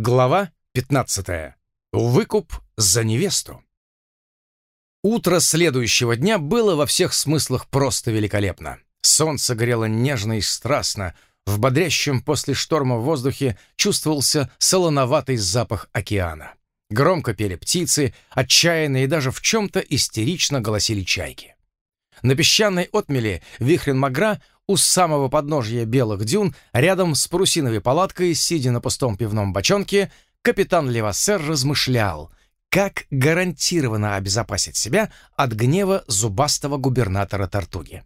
Глава 15. Выкуп за невесту. Утро следующего дня было во всех смыслах просто великолепно. Солнце горело нежно и страстно, в бодрящем после шторма воздухе чувствовался солоноватый запах океана. Громко пели птицы, отчаянно и даже в чем-то истерично голосили чайки. На песчаной отмеле Вихрен Магра у самого подножья белых дюн, рядом с парусиновой палаткой, сидя на пустом пивном бочонке, капитан Левассер размышлял, как гарантированно обезопасить себя от гнева зубастого губернатора Тартуги.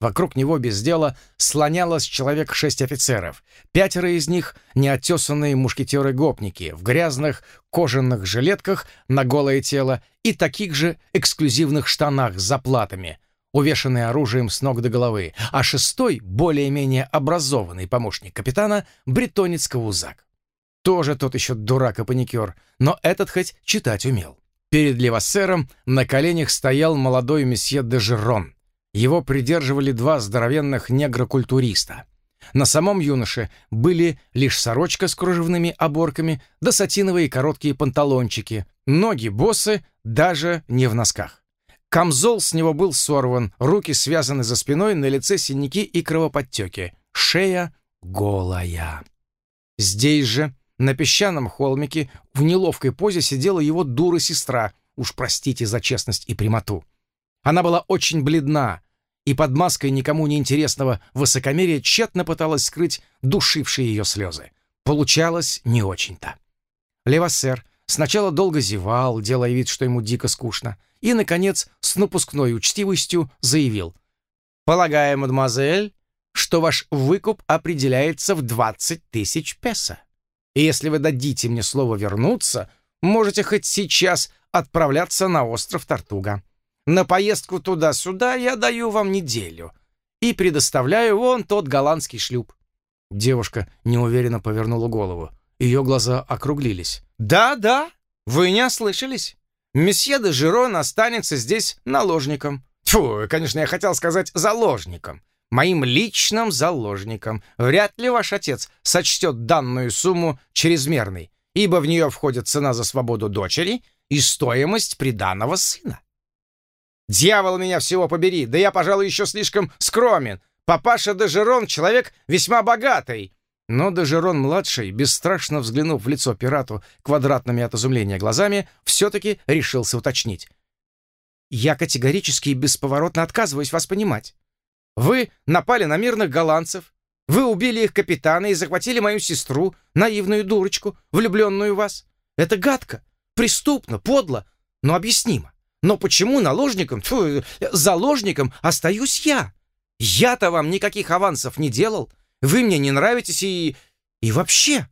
Вокруг него без дела слонялось человек шесть офицеров. Пятеро из них — неотесанные мушкетеры-гопники в грязных кожаных жилетках на голое тело и таких же эксклюзивных штанах с заплатами, увешанный оружием с ног до головы, а шестой, более-менее образованный помощник капитана, бретонец Каузак. Тоже тот еще дурак и паникер, но этот хоть читать умел. Перед Левассером на коленях стоял молодой месье де Жерон. Его придерживали два здоровенных негрокультуриста. На самом юноше были лишь сорочка с кружевными оборками да сатиновые короткие панталончики, ноги боссы, даже не в носках. Камзол с него был сорван, руки связаны за спиной, на лице синяки и кровоподтеки. Шея голая. Здесь же, на песчаном холмике, в неловкой позе сидела его дура-сестра, уж простите за честность и прямоту. Она была очень бледна, и под маской никому не интересного высокомерия тщетно пыталась скрыть душившие ее слезы. Получалось не очень-то. Левассер сначала долго зевал, делая вид, что ему дико скучно, и, наконец, с напускной учтивостью заявил. «Полагаю, мадемуазель, что ваш выкуп определяется в 20 тысяч песо. И если вы дадите мне слово вернуться, можете хоть сейчас отправляться на остров Тартуга. На поездку туда-сюда я даю вам неделю и предоставляю вон тот голландский шлюп». Девушка неуверенно повернула голову. Ее глаза округлились. «Да-да, вы не ослышались. Месье де Жирон останется здесь наложником. Фу, конечно, я хотел сказать заложником. Моим личным заложником. Вряд ли ваш отец сочтет данную сумму чрезмерной, ибо в нее входит цена за свободу дочери и стоимость приданного сына. Дьявол меня всего побери, да я, пожалуй, еще слишком скромен. Папаша де Жерон человек весьма богатый, но Дежерон-младший, бесстрашно взглянув в лицо пирату квадратными от изумления глазами, все-таки решился уточнить. «Я категорически и бесповоротно отказываюсь вас понимать. Вы напали на мирных голландцев, вы убили их капитана и захватили мою сестру, наивную дурочку, влюбленную в вас. Это гадко, преступно, подло, но объяснимо. Но почему наложником, фу, заложником остаюсь я? Я-то вам никаких авансов не делал, вы мне не нравитесь и... и вообще...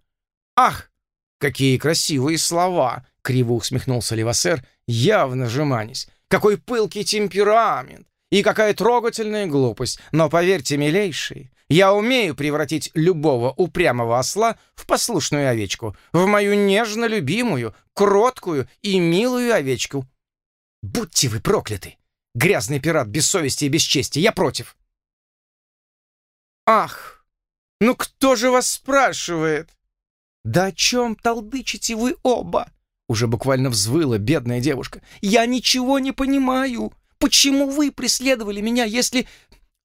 Ах, какие красивые слова!» — криво усмехнулся Левасер, явно жеманясь. «Какой пылкий темперамент! И какая трогательная глупость! Но поверьте, милейший, я умею превратить любого упрямого осла в послушную овечку, в мою нежно любимую, кроткую и милую овечку. Будьте вы прокляты! Грязный пират без совести и без чести, я против!» «Ах!» «Ну кто же вас спрашивает?» «Да о чем толдычите вы оба?» Уже буквально взвыла бедная девушка. «Я ничего не понимаю. Почему вы преследовали меня, если...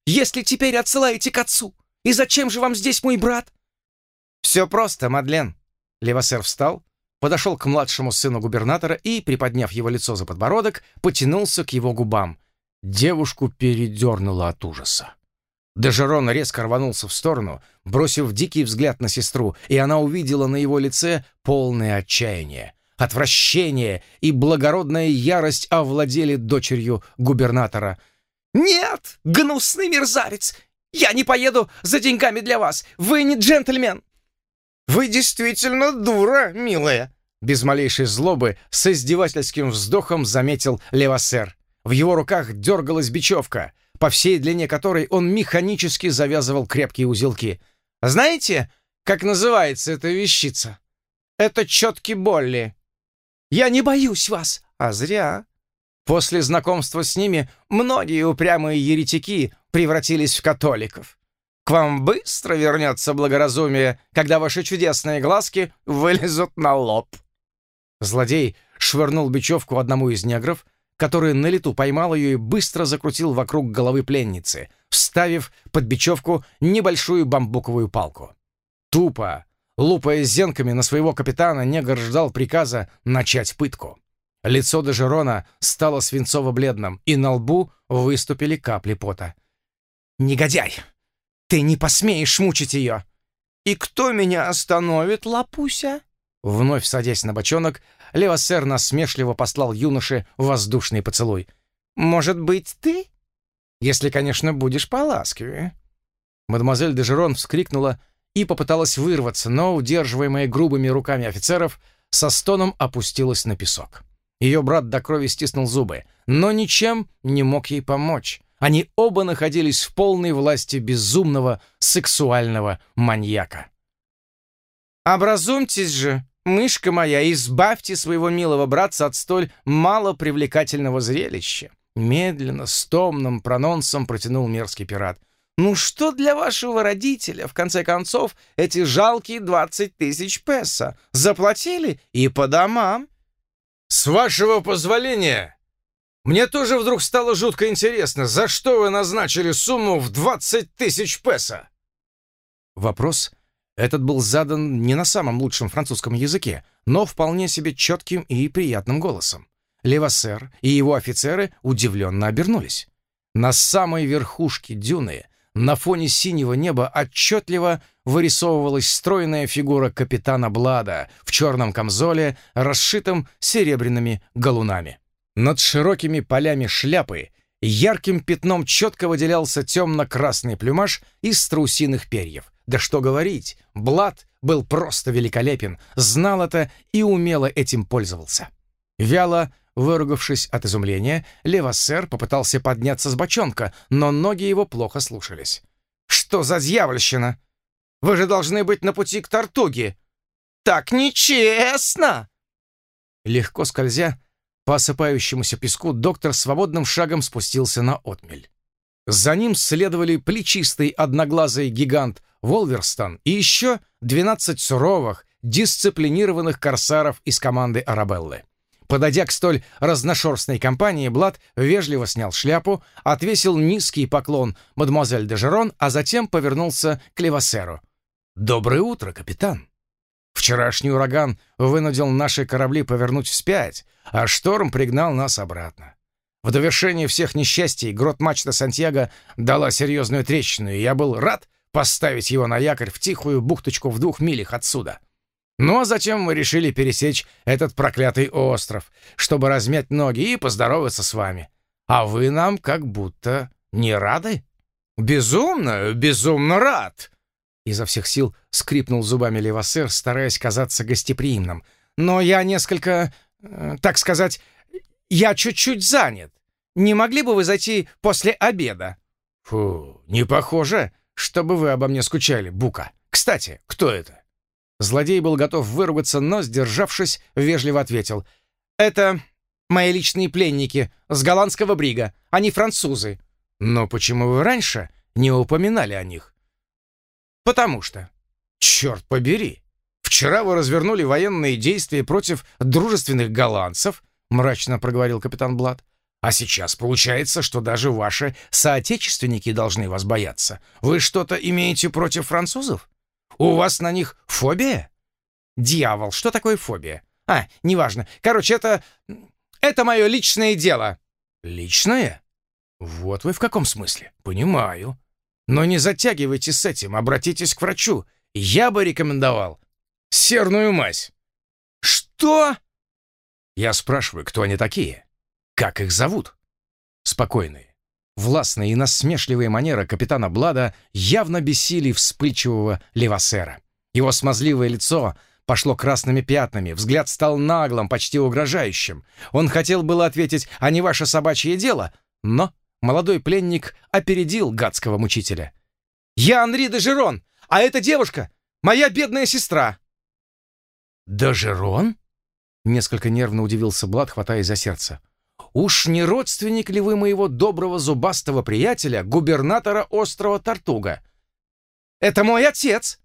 если теперь отсылаете к отцу? И зачем же вам здесь мой брат?» «Все просто, Мадлен». Левасер встал, подошел к младшему сыну губернатора и, приподняв его лицо за подбородок, потянулся к его губам. Девушку передернуло от ужаса. Дежерон резко рванулся в сторону, бросив дикий взгляд на сестру, и она увидела на его лице полное отчаяние. Отвращение и благородная ярость овладели дочерью губернатора. «Нет, гнусный мерзавец! Я не поеду за деньгами для вас! Вы не джентльмен!» «Вы действительно дура, милая!» Без малейшей злобы, с издевательским вздохом заметил Левасер. В его руках дергалась бечевка — по всей длине которой он механически завязывал крепкие узелки. Знаете, как называется эта вещица? Это четкий Болли. Я не боюсь вас, а зря. После знакомства с ними многие упрямые еретики превратились в католиков. к вам быстро вернется благоразумие, когда ваши чудесные глазки вылезут на лоб». Злодей швырнул бечевку одному из негров, который на лету поймал ее и быстро закрутил вокруг головы пленницы, вставив под бечевку небольшую бамбуковую палку. Тупо, лупая зенками на своего капитана, негр ждал приказа начать пытку. Лицо Дежерона стало свинцово-бледным, и на лбу выступили капли пота. «Негодяй! Ты не посмеешь мучить ее!» «И кто меня остановит, лапуся?» Вновь садясь на бочонок, Левосер насмешливо послал юноше воздушный поцелуй. «Может быть, ты? Если, конечно, будешь поласкивее». Мадемуазель Дежерон вскрикнула и попыталась вырваться, но, удерживаемая грубыми руками офицеров, со стоном опустилась на песок. Ее брат до крови стиснул зубы, но ничем не мог ей помочь. Они оба находились в полной власти безумного сексуального маньяка. «Образумьтесь же, мышка моя, избавьте своего милого братца от столь малопривлекательного зрелища!» Медленно, с томным прононсом протянул мерзкий пират. «Ну что для вашего родителя, в конце концов, эти жалкие двадцать тысяч песо? Заплатили и по домам!» «С вашего позволения, мне тоже вдруг стало жутко интересно, за что вы назначили сумму в 20 тысяч песо?» Вопрос этот был задан не на самом лучшем французском языке, но вполне себе четким и приятным голосом. Левасер и его офицеры удивленно обернулись. На самой верхушке дюны, на фоне синего неба, отчетливо вырисовывалась стройная фигура капитана Блада в черном камзоле, расшитом серебряными галунами. Над широкими полями шляпы ярким пятном четко выделялся темно-красный плюмаж из страусиных перьев. Да что говорить, Блад был просто великолепен, знал это и умело этим пользовался. Вяло выругавшись от изумления, Левассер попытался подняться с бочонка, но ноги его плохо слушались. «Что за дьявольщина? Вы же должны быть на пути к Тартуге!» «Так нечестно!» Легко скользя по осыпающемуся песку, доктор свободным шагом спустился на отмель. За ним следовали плечистый одноглазый гигант Волверстон и еще 12 суровых, дисциплинированных корсаров из команды Арабеллы. Подойдя к столь разношерстной компании, Блад вежливо снял шляпу, отвесил низкий поклон мадемуазель де Жерон, а затем повернулся к Левасеру. «Доброе утро, капитан!» Вчерашний ураган вынудил наши корабли повернуть вспять, а шторм пригнал нас обратно. В довершение всех несчастий грот-мачта Сантьяго дала серьезную трещину, и я был рад поставить его на якорь в тихую бухточку в двух милях отсюда. Ну а затем мы решили пересечь этот проклятый остров, чтобы размять ноги и поздороваться с вами. А вы нам как будто не рады? Безумно, безумно рад!» Изо всех сил скрипнул зубами Левасер, стараясь казаться гостеприимным. «Но я несколько, э, так сказать, я чуть-чуть занят. Не могли бы вы зайти после обеда?» «Фу, не похоже, чтобы вы обо мне скучали, Бука. Кстати, кто это?» Злодей был готов выругаться, но, сдержавшись, вежливо ответил. «Это мои личные пленники с голландского брига. Они французы». «Но почему вы раньше не упоминали о них?» «Потому что...» «Черт побери! Вчера вы развернули военные действия против дружественных голландцев», мрачно проговорил капитан Блад. «А сейчас получается, что даже ваши соотечественники должны вас бояться. Вы что-то имеете против французов?» У вас на них фобия? Дьявол, что такое фобия? А, неважно. Короче, это... Это мое личное дело. Личное? Вот вы в каком смысле. Понимаю. Но не затягивайте с этим, обратитесь к врачу. Я бы рекомендовал серную мазь. Что? Я спрашиваю, кто они такие? Как их зовут? Спокойные, Властная и насмешливая манера капитана Блада явно бесили вспыльчивого Левасера. Его смазливое лицо пошло красными пятнами, взгляд стал наглым, почти угрожающим. Он хотел было ответить «а не ваше собачье дело», но молодой пленник опередил гадского мучителя. «Я Анри де Жерон, а эта девушка — моя бедная сестра!» «Де Жерон?» — несколько нервно удивился Блад, хватаясь за сердце. Уж не родственник ли вы моего доброго зубастого приятеля, губернатора острова Тартуга? Это мой отец!»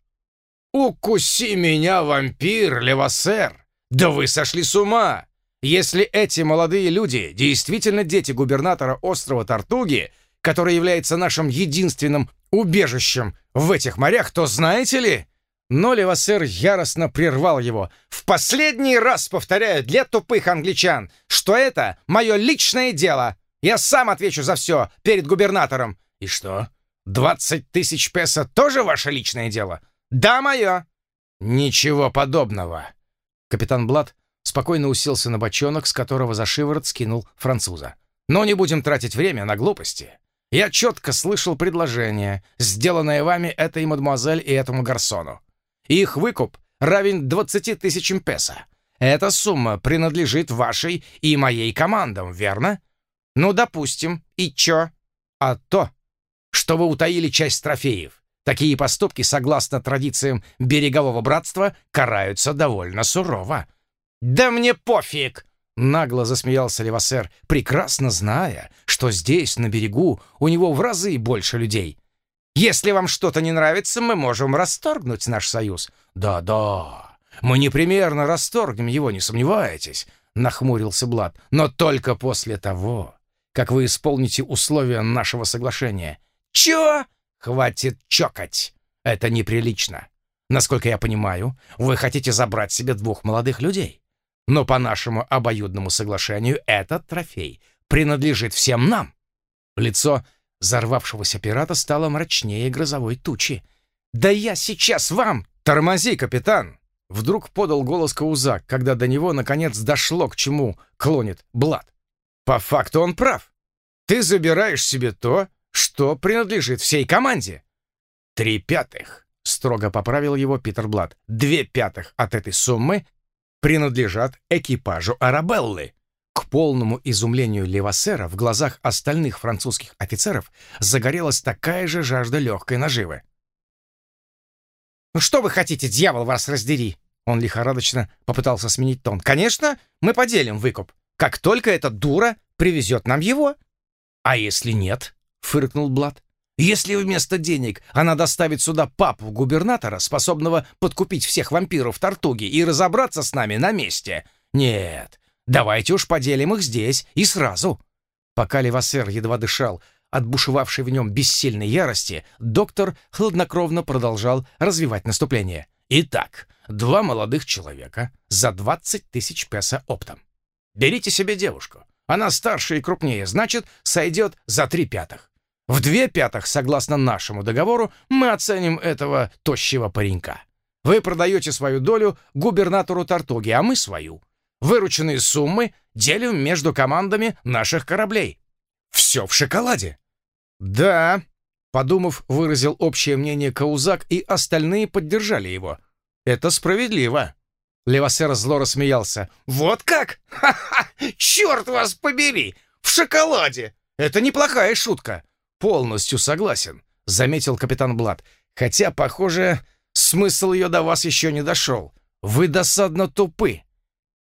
«Укуси меня, вампир, Левасер! Да вы сошли с ума! Если эти молодые люди действительно дети губернатора острова Тартуги, который является нашим единственным убежищем в этих морях, то знаете ли...» Но Левасер яростно прервал его. «В последний раз повторяю для тупых англичан, что это мое личное дело. Я сам отвечу за все перед губернатором». «И что, двадцать тысяч песо тоже ваше личное дело?» «Да, мое». «Ничего подобного». Капитан Блад спокойно уселся на бочонок, с которого за шиворот скинул француза. «Но не будем тратить время на глупости. Я четко слышал предложение, сделанное вами этой мадемуазель и этому гарсону. Их выкуп равен 20 тысячам песо. Эта сумма принадлежит вашей и моей командам, верно? Ну, допустим. И чё? А то, что вы утаили часть трофеев. Такие поступки, согласно традициям берегового братства, караются довольно сурово. «Да мне пофиг!» Нагло засмеялся Левасер, прекрасно зная, что здесь, на берегу, у него в разы больше людей. «Если вам что-то не нравится, мы можем расторгнуть наш союз». «Да-да, мы непременно расторгнем его, не сомневайтесь», — нахмурился Блад. «Но только после того, как вы исполните условия нашего соглашения». «Чё?» «Хватит чокать! Это неприлично. Насколько я понимаю, вы хотите забрать себе двух молодых людей. Но по нашему обоюдному соглашению этот трофей принадлежит всем нам». Лицо взорвавшегося пирата стало мрачнее грозовой тучи. «Да я сейчас вам!» «Тормози, капитан!» Вдруг подал голос Каузак, когда до него наконец дошло, к чему клонит Блад. «По факту он прав. Ты забираешь себе то, что принадлежит всей команде». «Три пятых», — строго поправил его Питер Блад. «Две пятых от этой суммы принадлежат экипажу Арабеллы». К полному изумлению Левасера в глазах остальных французских офицеров загорелась такая же жажда легкой наживы. «Ну что вы хотите, дьявол, вас раздери!» Он лихорадочно попытался сменить тон. «Конечно, мы поделим выкуп, как только эта дура привезет нам его». «А если нет?» — фыркнул Блад. Если вместо денег она доставит сюда папу губернатора, способного подкупить всех вампиров Тартуги и разобраться с нами на месте, нет, давайте уж поделим их здесь и сразу». Пока Левасер едва дышал от бушевавшей в нем бессильной ярости, доктор хладнокровно продолжал развивать наступление. «Итак, два молодых человека за 20 тысяч песо оптом. Берите себе девушку. Она старше и крупнее, значит, сойдет за три пятых. В две пятых, согласно нашему договору, мы оценим этого тощего паренька. Вы продаете свою долю губернатору Тартуги, а мы свою. Вырученные суммы делим между командами наших кораблей. Все в шоколаде. Да, подумав, выразил общее мнение Каузак, и остальные поддержали его. Это справедливо. Левасер зло рассмеялся. «Вот как? Ха-ха! Черт вас побери! В шоколаде! Это неплохая шутка. «Полностью согласен», — заметил капитан Блад. «Хотя, похоже, смысл ее до вас еще не дошел. Вы досадно тупы.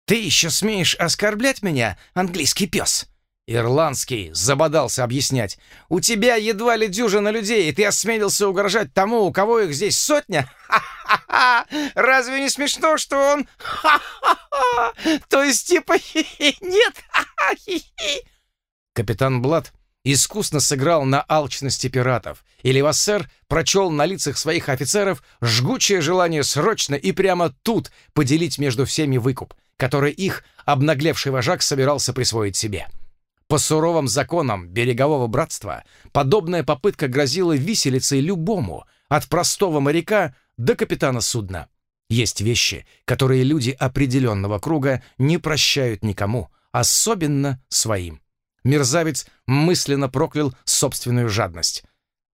Ты еще смеешь оскорблять меня, английский пес?» Ирландский забодался объяснять. «У тебя едва ли дюжина людей, и ты осмелился угрожать тому, у кого их здесь сотня? Ха-ха-ха! Разве не смешно, что он... Ха-ха-ха! То есть типа нет? Ха-ха-хи-хи!» Капитан Блад искусно сыграл на алчности пиратов, и Левассер прочел на лицах своих офицеров жгучее желание срочно и прямо тут поделить между всеми выкуп, который их обнаглевший вожак собирался присвоить себе. По суровым законам берегового братства подобная попытка грозила виселицей любому, от простого моряка до капитана судна. Есть вещи, которые люди определенного круга не прощают никому, особенно своим. Мерзавец мысленно проклял собственную жадность.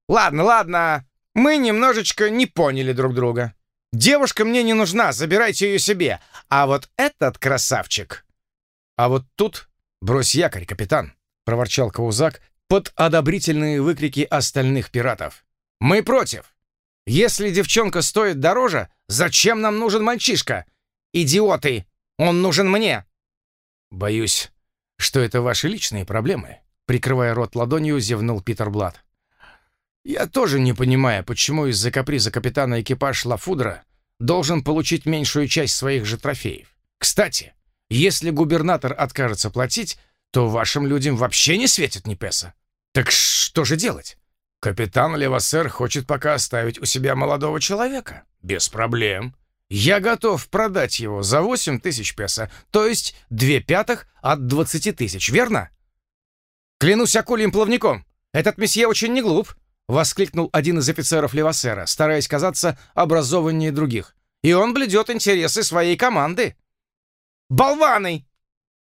«Ладно, ладно, мы немножечко не поняли друг друга. Девушка мне не нужна, забирайте ее себе. А вот этот красавчик...» «А вот тут брось якорь, капитан», — проворчал Каузак под одобрительные выкрики остальных пиратов. «Мы против. Если девчонка стоит дороже, зачем нам нужен мальчишка? Идиоты! Он нужен мне!» «Боюсь, что это ваши личные проблемы», — прикрывая рот ладонью, зевнул Питер Блад. Я тоже не понимаю, почему из-за каприза капитана экипаж Лафудра должен получить меньшую часть своих же трофеев. Кстати, если губернатор откажется платить, то вашим людям вообще не светит ни песа. Так что же делать? Капитан Левассер хочет пока оставить у себя молодого человека. Без проблем. Я готов продать его за 8 тысяч песо, то есть две пятых от 20 тысяч, верно? Клянусь акульим плавником, этот месье очень не глуп, воскликнул один из офицеров Левассера, стараясь казаться образованнее других. И он бледет интересы своей команды. «Болваны!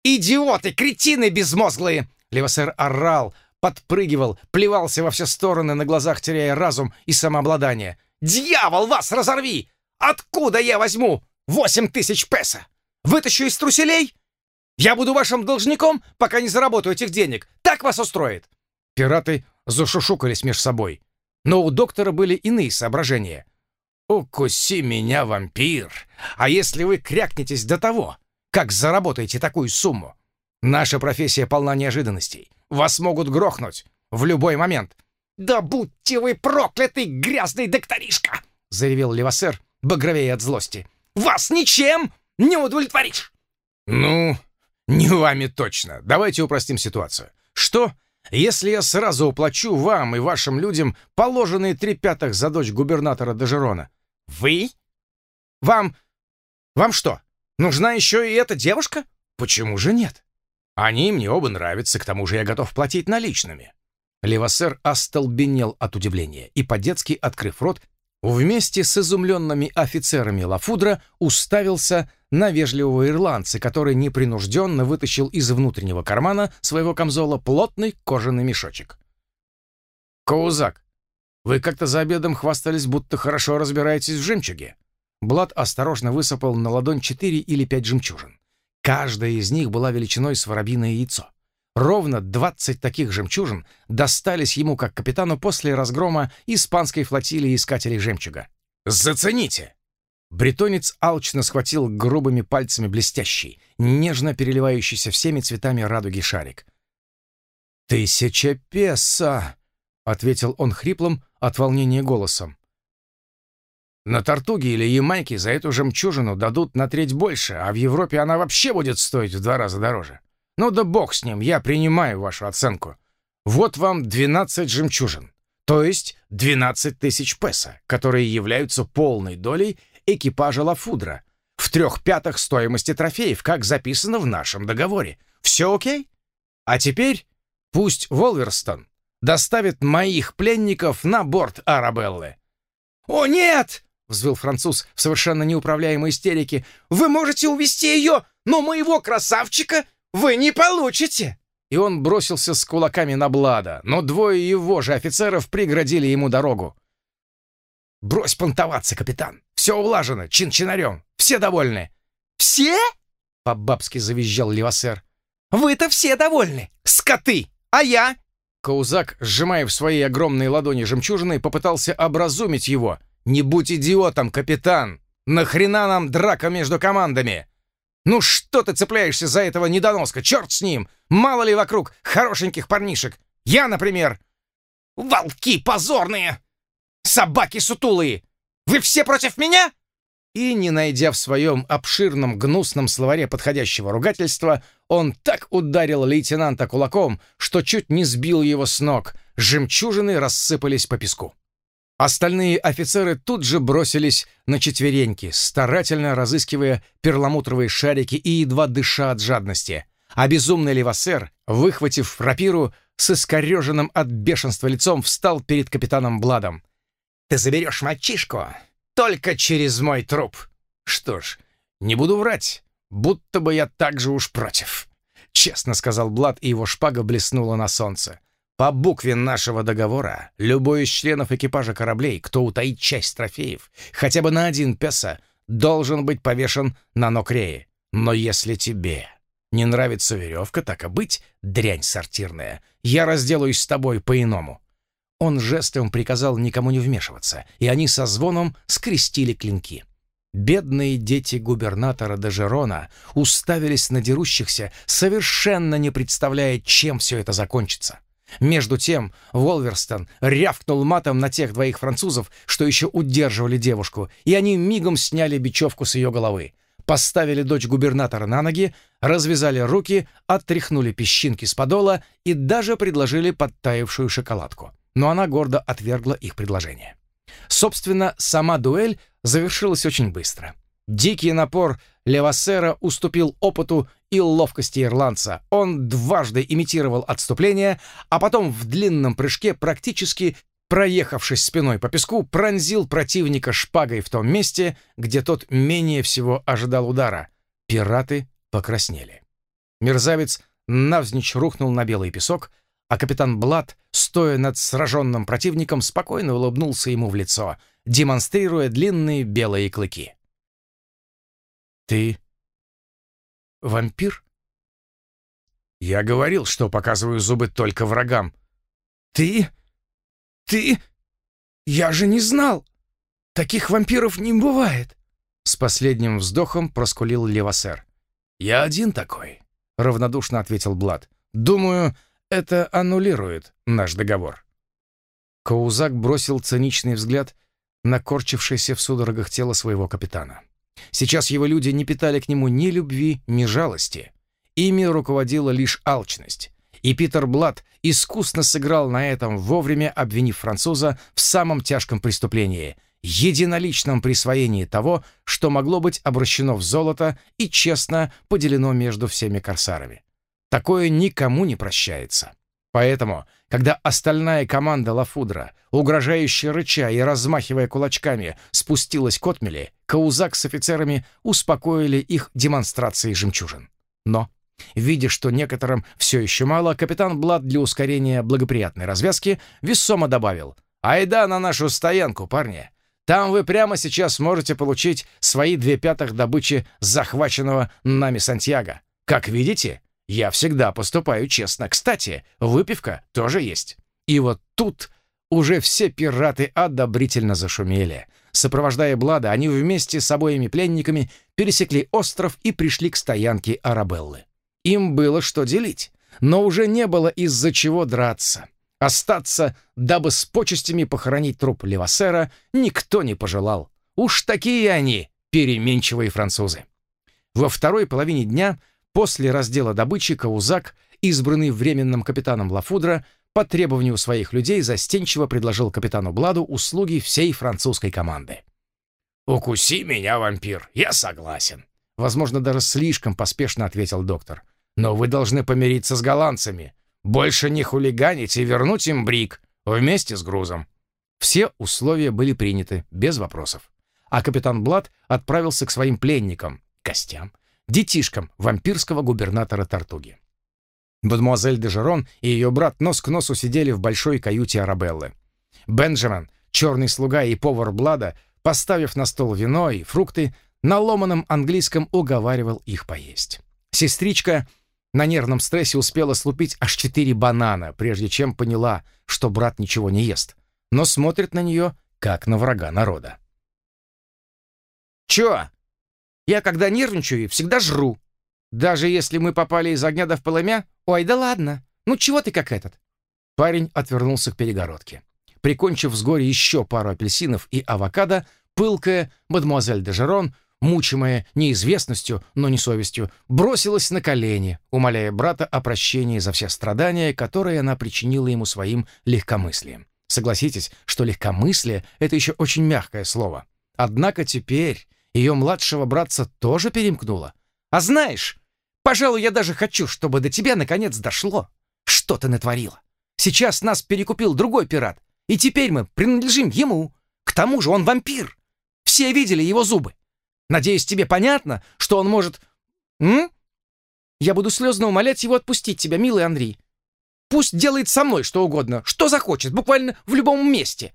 Идиоты, кретины безмозглые!» Левассер орал, подпрыгивал, плевался во все стороны на глазах, теряя разум и самообладание. «Дьявол, вас разорви! Откуда я возьму восемь тысяч песо? Вытащу из труселей? Я буду вашим должником, пока не заработаю этих денег. Так вас устроит?» Пираты зашушукались между собой. Но у доктора были иные соображения. «Укуси меня, вампир! А если вы крякнетесь до того, как заработаете такую сумму? Наша профессия полна неожиданностей. Вас могут грохнуть в любой момент». «Да будьте вы прокляты, грязный докторишка!» — заревел Левасер, багровее от злости. «Вас ничем не удовлетворишь!» «Ну, не вами точно. Давайте упростим ситуацию. Что, если я сразу уплачу вам и вашим людям положенные три пятых за дочь губернатора Дежерона?» «Вы? Вам... Вам что, нужна еще и эта девушка? Почему же нет?» Они мне оба нравятся, к тому же я готов платить наличными». Левасер остолбенел от удивления и, по-детски открыв рот, вместе с изумленными офицерами Лафудра уставился на вежливого ирландца, который непринужденно вытащил из внутреннего кармана своего камзола плотный кожаный мешочек. «Коузак, вы как-то за обедом хвастались, будто хорошо разбираетесь в жемчуге». Блад осторожно высыпал на ладонь четыре или пять жемчужин. Каждая из них была величиной с воробьиное яйцо. Ровно 20 таких жемчужин достались ему как капитану после разгрома испанской флотилии искателей жемчуга. «Зацените!» Бретонец алчно схватил грубыми пальцами блестящий, нежно переливающийся всеми цветами радуги шарик. «Тысяча песо!» — ответил он хриплым от волнения голосом. На Тартуге или Ямайке за эту жемчужину дадут на треть больше, а в Европе она вообще будет стоить в два раза дороже. Ну да бог с ним, я принимаю вашу оценку. Вот вам 12 жемчужин, то есть 12 тысяч песо, которые являются полной долей экипажа Лафудра, в трех пятых стоимости трофеев, как записано в нашем договоре. Все окей? А теперь пусть Волверстон доставит моих пленников на борт Арабеллы. «О, нет!» — взвыл француз в совершенно неуправляемой истерике. «Вы можете увести ее, но моего красавчика вы не получите!» И он бросился с кулаками на Блада, но двое его же офицеров преградили ему дорогу. «Брось понтоваться, капитан! Все улажено, чин-чинарем, все довольны!» «Все?» — по-бабски завизжал Левасер. «Вы-то все довольны, скоты! А я?» Каузак, сжимая в своей огромной ладони жемчужины, попытался образумить его — «Не будь идиотом, капитан! Нахрена нам драка между командами? Ну что ты цепляешься за этого недоноска? Черт с ним! Мало ли вокруг хорошеньких парнишек! Я, например!» «Волки позорные! Собаки сутулые! Вы все против меня?» И, не найдя в своем обширном гнусном словаре подходящего ругательства, он так ударил лейтенанта кулаком, что чуть не сбил его с ног. Жемчужины рассыпались по песку. Остальные офицеры тут же бросились на четвереньки, старательно разыскивая перламутровые шарики и едва дыша от жадности. А безумный левасер, выхватив рапиру, с искореженным от бешенства лицом встал перед капитаном Бладом. «Ты заберешь мальчишку только через мой труп!» «Что ж, не буду врать, будто бы я так же уж против!» Честно сказал Блад, и его шпага блеснула на солнце. По букве нашего договора, любой из членов экипажа кораблей, кто утаит часть трофеев, хотя бы на один песо, должен быть повешен на нокрее. Но если тебе не нравится веревка, так и быть, дрянь сортирная, я разделаюсь с тобой по-иному». Он жестом приказал никому не вмешиваться, и они со звоном скрестили клинки. Бедные дети губернатора Дежерона уставились на дерущихся, совершенно не представляя, чем все это закончится. Между тем Волверстон рявкнул матом на тех двоих французов, что еще удерживали девушку, и они мигом сняли бечевку с ее головы, поставили дочь губернатора на ноги, развязали руки, оттряхнули песчинки с подола и даже предложили подтаявшую шоколадку. Но она гордо отвергла их предложение. Собственно, сама дуэль завершилась очень быстро. Дикий напор Левасера уступил опыту и ловкости ирландца. Он дважды имитировал отступление, а потом в длинном прыжке, практически проехавшись спиной по песку, пронзил противника шпагой в том месте, где тот менее всего ожидал удара. Пираты покраснели. Мерзавец навзничь рухнул на белый песок, а капитан Блад, стоя над сраженным противником, спокойно улыбнулся ему в лицо, демонстрируя длинные белые клыки. «Ты вампир?» «Я говорил, что показываю зубы только врагам». «Ты? Ты? Я же не знал! Таких вампиров не бывает!» С последним вздохом проскулил Левасер. «Я один такой», — равнодушно ответил Блад. «Думаю, это аннулирует наш договор». Каузак бросил циничный взгляд на корчившееся в судорогах тело своего капитана. Сейчас его люди не питали к нему ни любви, ни жалости. Ими руководила лишь алчность. И Питер Блад искусно сыграл на этом, вовремя обвинив француза в самом тяжком преступлении — единоличном присвоении того, что могло быть обращено в золото и честно поделено между всеми корсарами. Такое никому не прощается. Поэтому, когда остальная команда Лафудра, угрожающе рыча и размахивая кулачками, спустилась к отмели, Каузак с офицерами успокоили их демонстрацией жемчужин. Но, видя, что некоторым все еще мало, капитан Блад для ускорения благоприятной развязки весомо добавил «Айда на нашу стоянку, парни! Там вы прямо сейчас сможете получить свои две пятых добычи захваченного нами Сантьяго. Как видите, я всегда поступаю честно. Кстати, выпивка тоже есть. И вот тут уже все пираты одобрительно зашумели. Сопровождая Блада, они вместе с обоими пленниками пересекли остров и пришли к стоянке Арабеллы. Им было что делить, но уже не было из-за чего драться. Остаться, дабы с почестями похоронить труп Левасера, никто не пожелал. Уж такие они, переменчивые французы. Во второй половине дня После раздела добычи Каузак, избранный временным капитаном Лафудра, по требованию своих людей застенчиво предложил капитану Бладу услуги всей французской команды. «Укуси меня, вампир, я согласен», — возможно, даже слишком поспешно ответил доктор. «Но вы должны помириться с голландцами, больше не хулиганить и вернуть им брик вместе с грузом». Все условия были приняты, без вопросов. А капитан Блад отправился к своим пленникам, гостям, детишкам вампирского губернатора Тартуги. Мадемуазель де Жерон и ее брат нос к носу сидели в большой каюте Арабеллы. Бенджамин, черный слуга и повар Блада, поставив на стол вино и фрукты, на ломаном английском уговаривал их поесть. Сестричка на нервном стрессе успела слупить аж четыре банана, прежде чем поняла, что брат ничего не ест, но смотрит на нее, как на врага народа. «Чё, я, когда нервничаю, всегда жру. Даже если мы попали из огня до в полымя, ой, да ладно. Ну чего ты как этот?» Парень отвернулся к перегородке. Прикончив с горя еще пару апельсинов и авокадо, пылкая мадемуазель де Жерон, мучимая неизвестностью, но не совестью, бросилась на колени, умоляя брата о прощении за все страдания, которые она причинила ему своим легкомыслием. Согласитесь, что легкомыслие — это еще очень мягкое слово. Однако теперь ее младшего братца тоже перемкнуло. А знаешь, пожалуй, я даже хочу, чтобы до тебя наконец дошло. Что ты натворила? Сейчас нас перекупил другой пират, и теперь мы принадлежим ему. К тому же он вампир. Все видели его зубы. Надеюсь, тебе понятно, что он может... М? Я буду слезно умолять его отпустить тебя, милый Андрей. Пусть делает со мной что угодно, что захочет, буквально в любом месте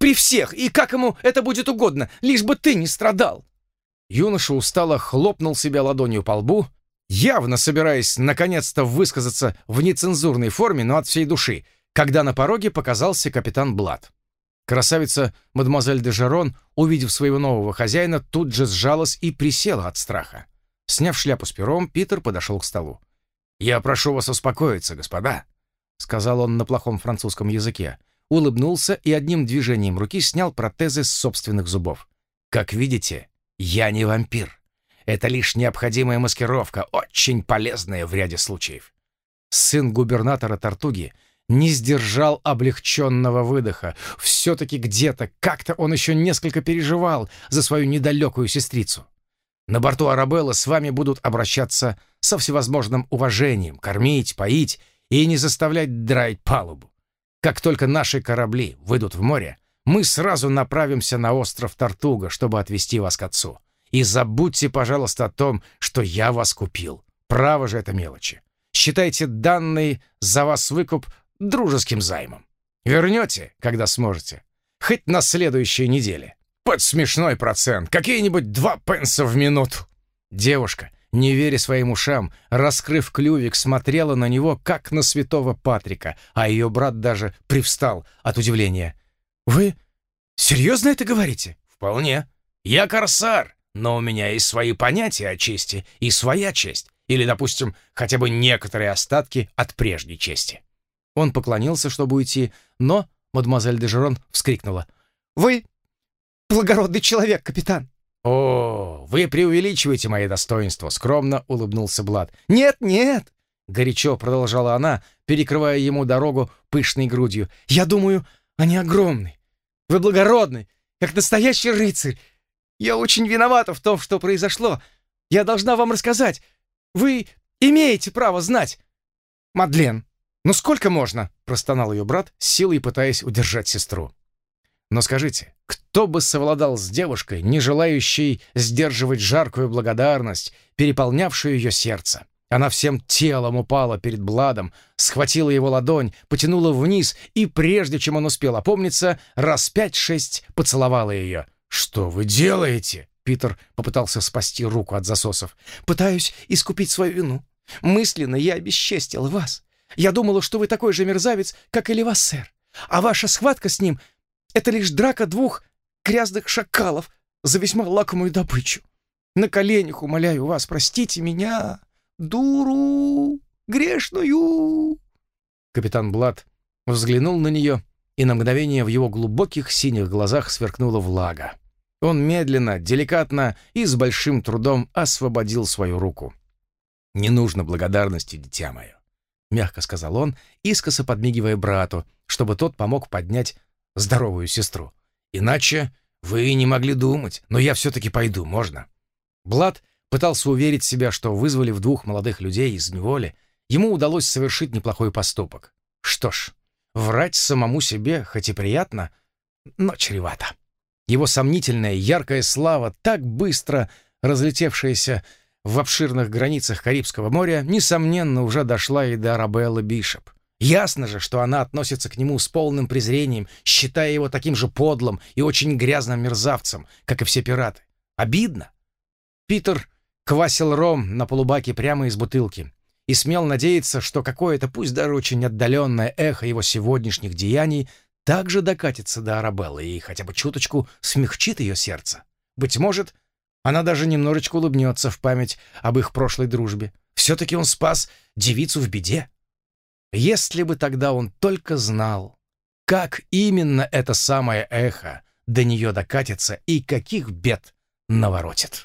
при всех, и как ему это будет угодно, лишь бы ты не страдал!» Юноша устало хлопнул себя ладонью по лбу, явно собираясь наконец-то высказаться в нецензурной форме, но от всей души, когда на пороге показался капитан Блад. Красавица мадемуазель де Жерон, увидев своего нового хозяина, тут же сжалась и присела от страха. Сняв шляпу с пером, Питер подошел к столу. «Я прошу вас успокоиться, господа. сказал он на плохом французском языке, улыбнулся и одним движением руки снял протезы с собственных зубов. «Как видите, я не вампир. Это лишь необходимая маскировка, очень полезная в ряде случаев». Сын губернатора Тартуги не сдержал облегченного выдоха. Все-таки где-то, как-то он еще несколько переживал за свою недалекую сестрицу. На борту Арабелла с вами будут обращаться со всевозможным уважением, кормить, поить и не заставлять драить палубу. Как только наши корабли выйдут в море, мы сразу направимся на остров Тартуга, чтобы отвезти вас к отцу. И забудьте, пожалуйста, о том, что я вас купил. Право же это мелочи. Считайте данный за вас выкуп дружеским займом. Вернете, когда сможете. Хоть на следующей неделе. Под смешной процент. Какие-нибудь два пенса в минуту. Девушка, не веря своим ушам, раскрыв клювик, смотрела на него, как на святого Патрика, а ее брат даже привстал от удивления. «Вы серьезно это говорите?» «Вполне. Я корсар, но у меня есть свои понятия о чести и своя честь, или, допустим, хотя бы некоторые остатки от прежней чести». Он поклонился, чтобы уйти, но мадемуазель де Жерон вскрикнула. «Вы благородный человек, капитан!» «О, вы преувеличиваете мои достоинства», — скромно улыбнулся Блад. «Нет, нет!» — горячо продолжала она, перекрывая ему дорогу пышной грудью. «Я думаю, они огромны. Вы благородны, как настоящий рыцарь. Я очень виновата в том, что произошло. Я должна вам рассказать. Вы имеете право знать. Мадлен, «Ну сколько можно?» — простонал ее брат, силой пытаясь удержать сестру. «Но скажите, кто бы совладал с девушкой, не желающей сдерживать жаркую благодарность, переполнявшую ее сердце?» Она всем телом упала перед Бладом, схватила его ладонь, потянула вниз и, прежде чем он успел опомниться, раз пять-шесть поцеловала ее. «Что вы делаете?» Питер попытался спасти руку от засосов. «Пытаюсь искупить свою вину. Мысленно я обесчестил вас. Я думала, что вы такой же мерзавец, как и Левассер. А ваша схватка с ним — это лишь драка двух грязных шакалов за весьма лакомую добычу. На коленях умоляю вас, простите меня, дуру грешную!» Капитан Блад взглянул на нее, и на мгновение в его глубоких синих глазах сверкнула влага. Он медленно, деликатно и с большим трудом освободил свою руку. «Не нужно благодарности, дитя мое. — мягко сказал он, искоса подмигивая брату, чтобы тот помог поднять здоровую сестру. «Иначе вы не могли думать, но я все-таки пойду, можно?» Блад пытался уверить себя, что, вызвали в двух молодых людей из неволи, ему удалось совершить неплохой поступок. Что ж, врать самому себе, хоть и приятно, но чревато. Его сомнительная яркая слава, так быстро разлетевшаяся в обширных границах Карибского моря, несомненно, уже дошла и до Арабеллы Бишоп. Ясно же, что она относится к нему с полным презрением, считая его таким же подлым и очень грязным мерзавцем, как и все пираты. Обидно. Питер квасил ром на полубаке прямо из бутылки и смел надеяться, что какое-то, пусть даже очень отдаленное эхо его сегодняшних деяний также докатится до Арабеллы и хотя бы чуточку смягчит ее сердце. Быть может, она даже немножечко улыбнется в память об их прошлой дружбе. Все-таки он спас девицу в беде. Если бы тогда он только знал, как именно это самое эхо до нее докатится и каких бед наворотит.